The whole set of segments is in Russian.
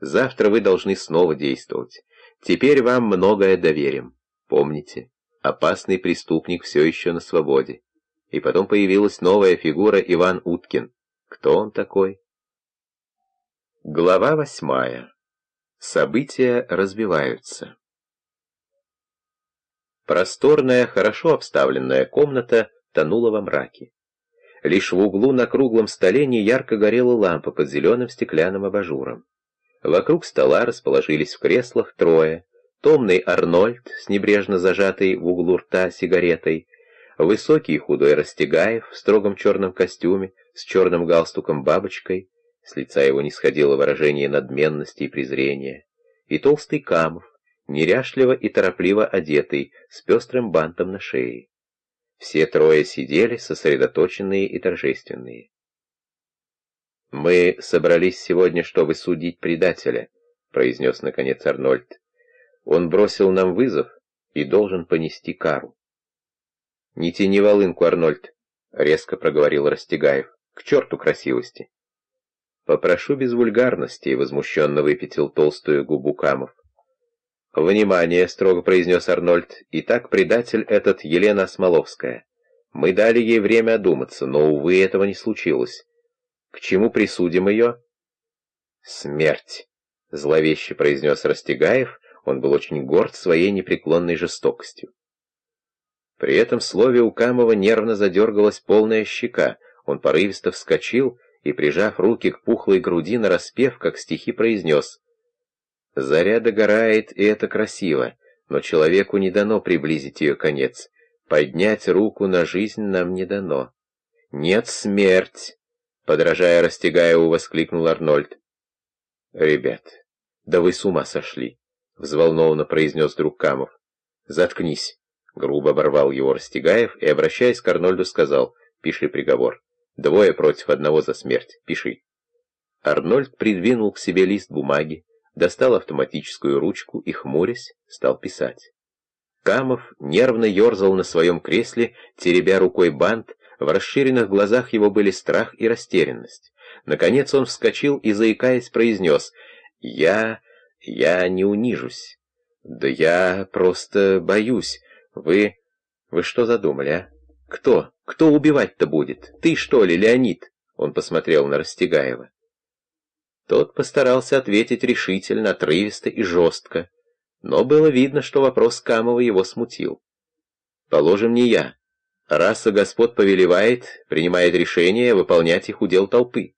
Завтра вы должны снова действовать. Теперь вам многое доверим. Помните, опасный преступник все еще на свободе. И потом появилась новая фигура Иван Уткин. Кто он такой? Глава восьмая. События развиваются. Просторная, хорошо обставленная комната тонула во мраке. Лишь в углу на круглом столе неярко горела лампа под зеленым стеклянным абажуром. Вокруг стола расположились в креслах трое. Томный Арнольд с небрежно зажатой в углу рта сигаретой, высокий и худой Растегаев в строгом черном костюме с черным галстуком-бабочкой, с лица его не сходило выражение надменности и презрения, и толстый Камов, неряшливо и торопливо одетый, с пестрым бантом на шее. Все трое сидели, сосредоточенные и торжественные. «Мы собрались сегодня, чтобы судить предателя», — произнес наконец Арнольд. «Он бросил нам вызов и должен понести кару». «Не тяни волынку, Арнольд», — резко проговорил Растегаев. «К черту красивости!» «Попрошу без вульгарности», — возмущенно выпятил толстую губу Камов. «Внимание!» — строго произнес Арнольд. «Итак, предатель этот Елена Смоловская. Мы дали ей время одуматься, но, увы, этого не случилось. К чему присудим ее? Смерть, зловеще произнес Растегаев, он был очень горд своей непреклонной жестокостью. При этом слове у Камова нервно задергалась полная щека, он порывисто вскочил и, прижав руки к пухлой груди, нараспев, как стихи произнес «Заря догорает, и это красиво, но человеку не дано приблизить ее конец, поднять руку на жизнь нам не дано. Нет смерть!» Подражая Растегаеву, воскликнул Арнольд. «Ребят, да вы с ума сошли!» — взволнованно произнес друг Камов. «Заткнись!» — грубо оборвал его Растегаев и, обращаясь к Арнольду, сказал, «Пиши приговор. Двое против одного за смерть. Пиши». Арнольд придвинул к себе лист бумаги, достал автоматическую ручку и, хмурясь, стал писать. Камов нервно ерзал на своем кресле, теребя рукой бант, в расширенных глазах его были страх и растерянность. Наконец он вскочил и, заикаясь, произнес «Я... я не унижусь. Да я просто боюсь. Вы... вы что задумали, а? Кто? Кто убивать-то будет? Ты, что ли, Леонид?» Он посмотрел на Растегаева. Тот постарался ответить решительно, отрывисто и жестко, но было видно, что вопрос Камова его смутил. «Положим, не я. Раса господ повелевает, принимает решения, выполнять их удел толпы.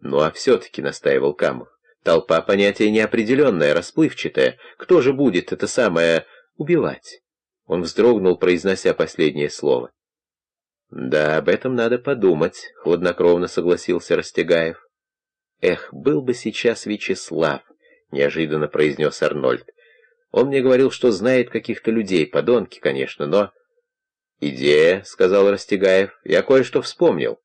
Ну а все-таки, настаивал Камов, толпа понятие неопределенное, расплывчатое. Кто же будет это самое убивать? Он вздрогнул, произнося последнее слово. «Да, об этом надо подумать», — хладнокровно согласился Растегаев. «Эх, был бы сейчас Вячеслав», — неожиданно произнес Арнольд. «Он мне говорил, что знает каких-то людей, подонки, конечно, но...» «Идея», — сказал Растегаев, — «я кое-что вспомнил.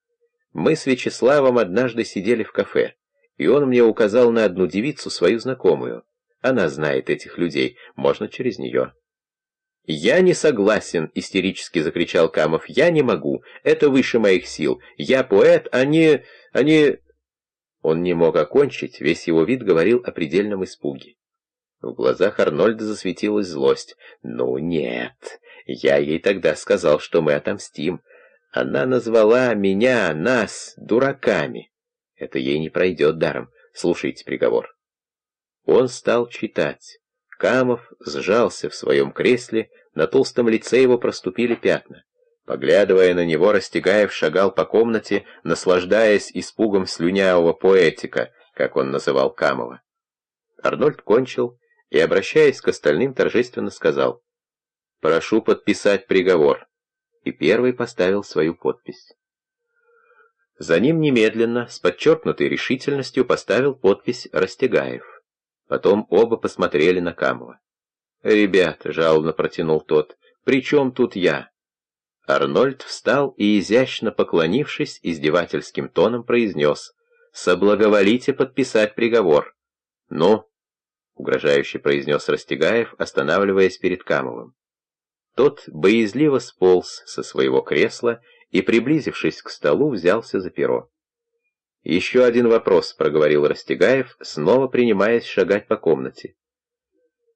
Мы с Вячеславом однажды сидели в кафе, и он мне указал на одну девицу, свою знакомую. Она знает этих людей, можно через нее». «Я не согласен», — истерически закричал Камов. «Я не могу. Это выше моих сил. Я поэт, а не... а не...» Он не мог окончить, весь его вид говорил о предельном испуге. В глазах Арнольда засветилась злость. «Ну нет, я ей тогда сказал, что мы отомстим. Она назвала меня, нас, дураками. Это ей не пройдет даром. Слушайте приговор. Он стал читать. Камов сжался в своем кресле, на толстом лице его проступили пятна. Поглядывая на него, Растегаев шагал по комнате, наслаждаясь испугом слюнявого поэтика, как он называл Камова. Арнольд кончил и, обращаясь к остальным, торжественно сказал — Прошу подписать приговор. И первый поставил свою подпись. За ним немедленно, с подчеркнутой решительностью, поставил подпись Растегаев. Потом оба посмотрели на Камова. «Ребята», — жалобно протянул тот, — «при чем тут я?» Арнольд встал и, изящно поклонившись, издевательским тоном произнес «Соблаговолите подписать приговор». «Ну?» — угрожающе произнес Растегаев, останавливаясь перед Камовым. Тот боязливо сполз со своего кресла и, приблизившись к столу, взялся за перо. «Еще один вопрос», — проговорил Растегаев, снова принимаясь шагать по комнате.